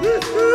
Uhul!